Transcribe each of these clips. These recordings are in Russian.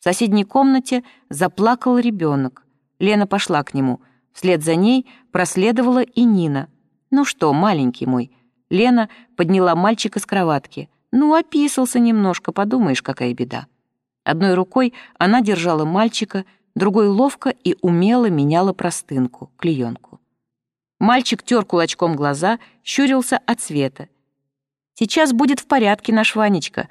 В соседней комнате заплакал ребенок. Лена пошла к нему. Вслед за ней проследовала и Нина. «Ну что, маленький мой?» Лена подняла мальчика с кроватки. «Ну, описался немножко, подумаешь, какая беда». Одной рукой она держала мальчика, другой ловко и умело меняла простынку, клеенку. Мальчик тер кулачком глаза, щурился от света. «Сейчас будет в порядке наш Ванечка».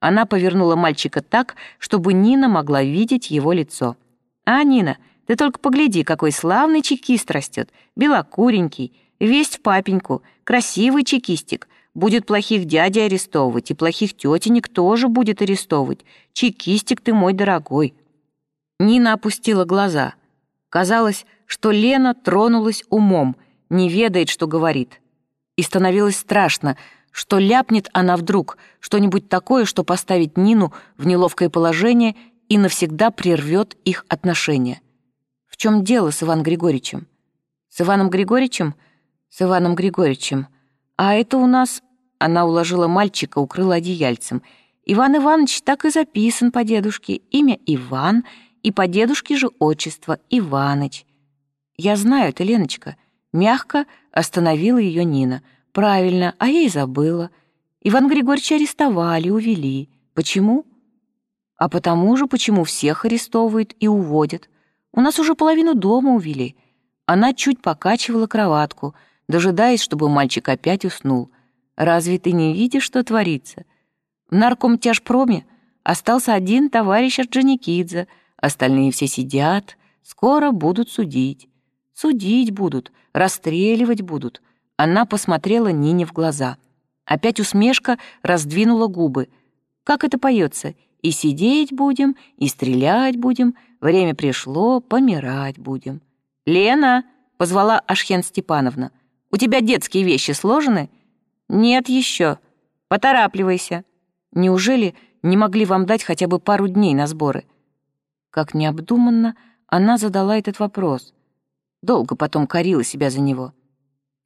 Она повернула мальчика так, чтобы Нина могла видеть его лицо. «А, Нина, ты только погляди, какой славный чекист растет, белокуренький, весь в папеньку, красивый чекистик. Будет плохих дядей арестовывать, и плохих тетенек тоже будет арестовывать. Чекистик ты мой дорогой». Нина опустила глаза. Казалось, что Лена тронулась умом, не ведает, что говорит. И становилось страшно, что ляпнет она вдруг что-нибудь такое, что поставит Нину в неловкое положение и навсегда прервет их отношения. В чем дело с Иваном Григорьевичем? С Иваном Григорьевичем? С Иваном Григорьевичем. А это у нас... Она уложила мальчика, укрыла одеяльцем. Иван Иванович так и записан по дедушке. Имя Иван — и по дедушке же отчество Иваныч. Я знаю это, Леночка. Мягко остановила ее Нина. Правильно, а я и забыла. Иван Григорьевича арестовали, увели. Почему? А потому же, почему всех арестовывают и уводят. У нас уже половину дома увели. Она чуть покачивала кроватку, дожидаясь, чтобы мальчик опять уснул. Разве ты не видишь, что творится? В наркомтяжпроме остался один товарищ Орджоникидзе — Остальные все сидят, скоро будут судить. Судить будут, расстреливать будут. Она посмотрела Нине в глаза. Опять усмешка раздвинула губы. Как это поется? И сидеть будем, и стрелять будем. Время пришло, помирать будем. «Лена!» — позвала Ашхен Степановна. «У тебя детские вещи сложены?» «Нет еще. Поторапливайся». «Неужели не могли вам дать хотя бы пару дней на сборы?» Как необдуманно она задала этот вопрос. Долго потом корила себя за него.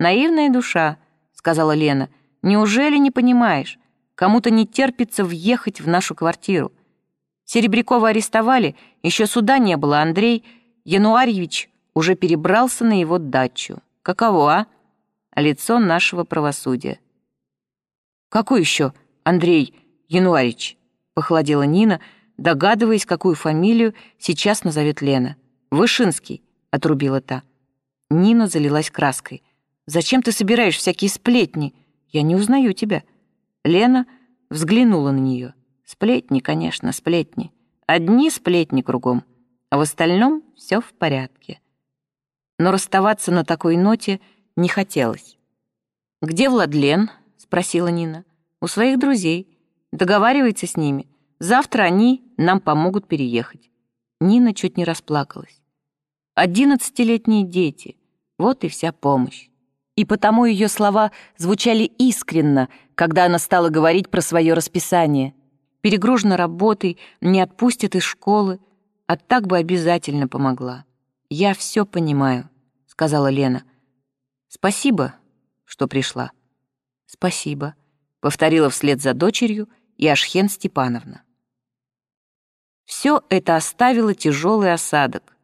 «Наивная душа», — сказала Лена, — «неужели не понимаешь? Кому-то не терпится въехать в нашу квартиру. Серебрякова арестовали, еще суда не было, Андрей Януарьевич уже перебрался на его дачу. Каково, а? Лицо нашего правосудия». «Какой еще Андрей Януарьевич?» — похолодела Нина, — догадываясь, какую фамилию сейчас назовет Лена. «Вышинский», — отрубила та. Нина залилась краской. «Зачем ты собираешь всякие сплетни? Я не узнаю тебя». Лена взглянула на нее. Сплетни, конечно, сплетни. Одни сплетни кругом, а в остальном все в порядке. Но расставаться на такой ноте не хотелось. «Где Владлен?» — спросила Нина. «У своих друзей. Договаривается с ними. Завтра они нам помогут переехать». Нина чуть не расплакалась. «Одиннадцатилетние дети. Вот и вся помощь». И потому ее слова звучали искренно, когда она стала говорить про свое расписание. Перегружена работой, не отпустит из школы, а так бы обязательно помогла. «Я все понимаю», — сказала Лена. «Спасибо, что пришла». «Спасибо», — повторила вслед за дочерью и Ашхен Степановна. Все это оставило тяжелый осадок.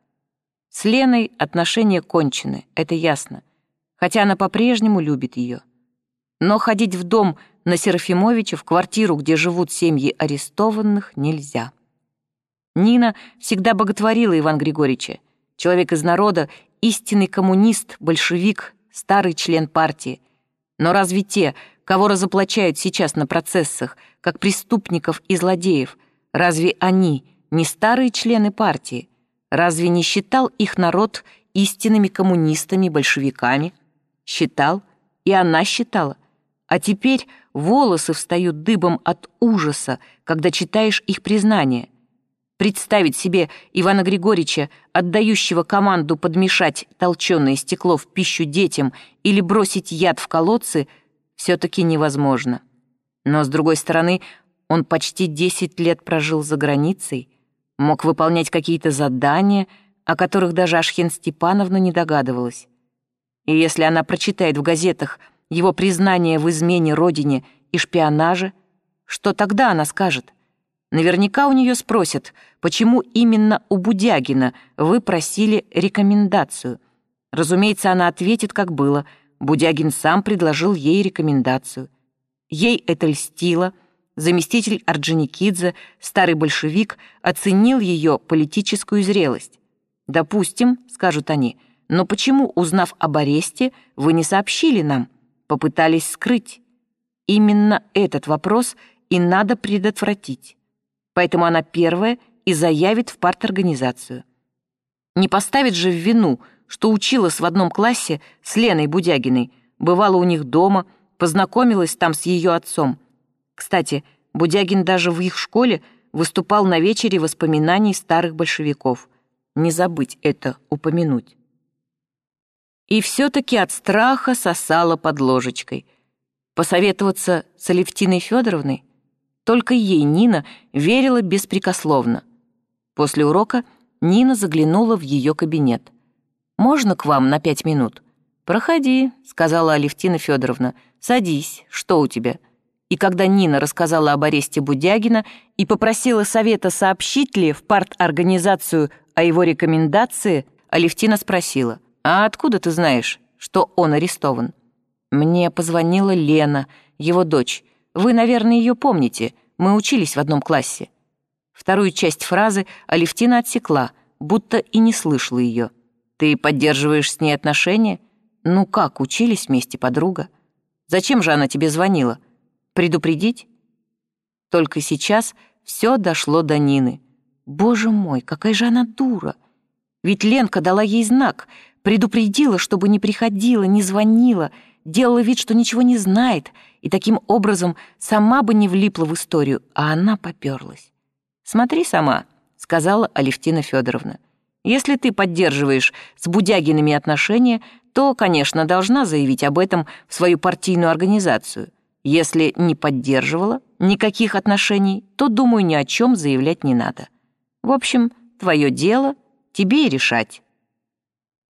С Леной отношения кончены, это ясно, хотя она по-прежнему любит ее. Но ходить в дом на Серафимовича, в квартиру, где живут семьи арестованных, нельзя. Нина всегда боготворила Ивана Григорьевича, человек из народа, истинный коммунист, большевик, старый член партии. Но разве те, кого разоблачают сейчас на процессах, как преступников и злодеев, разве они — не старые члены партии. Разве не считал их народ истинными коммунистами, большевиками? Считал, и она считала. А теперь волосы встают дыбом от ужаса, когда читаешь их признание. Представить себе Ивана Григорьевича, отдающего команду подмешать толченое стекло в пищу детям или бросить яд в колодцы, все-таки невозможно. Но, с другой стороны, он почти 10 лет прожил за границей, мог выполнять какие-то задания, о которых даже Ашхен Степановна не догадывалась. И если она прочитает в газетах его признание в измене родине и шпионаже, что тогда она скажет? Наверняка у нее спросят, почему именно у Будягина вы просили рекомендацию. Разумеется, она ответит, как было. Будягин сам предложил ей рекомендацию. Ей это льстило. Заместитель Орджоникидзе, старый большевик, оценил ее политическую зрелость. «Допустим», — скажут они, — «но почему, узнав об аресте, вы не сообщили нам? Попытались скрыть?» Именно этот вопрос и надо предотвратить. Поэтому она первая и заявит в парторганизацию. Не поставит же в вину, что училась в одном классе с Леной Будягиной, бывала у них дома, познакомилась там с ее отцом. Кстати, Будягин даже в их школе выступал на вечере воспоминаний старых большевиков. Не забыть это упомянуть. И все-таки от страха сосала под ложечкой — Посоветоваться с Алевтиной Федоровной? Только ей Нина верила беспрекословно. После урока Нина заглянула в ее кабинет. «Можно к вам на пять минут?» «Проходи», — сказала Алевтина Федоровна. «Садись, что у тебя?» И когда Нина рассказала об аресте Будягина и попросила совета сообщить ли в парторганизацию о его рекомендации, Алевтина спросила, «А откуда ты знаешь, что он арестован?» Мне позвонила Лена, его дочь. Вы, наверное, ее помните. Мы учились в одном классе. Вторую часть фразы Алевтина отсекла, будто и не слышала ее. Ты поддерживаешь с ней отношения? Ну как, учились вместе, подруга? Зачем же она тебе звонила? Предупредить? Только сейчас все дошло до Нины. Боже мой, какая же она дура! Ведь Ленка дала ей знак, предупредила, чтобы не приходила, не звонила — делала вид, что ничего не знает, и таким образом сама бы не влипла в историю, а она поперлась. «Смотри сама», — сказала Алевтина Федоровна. «Если ты поддерживаешь с Будягинами отношения, то, конечно, должна заявить об этом в свою партийную организацию. Если не поддерживала никаких отношений, то, думаю, ни о чем заявлять не надо. В общем, твое дело, тебе и решать».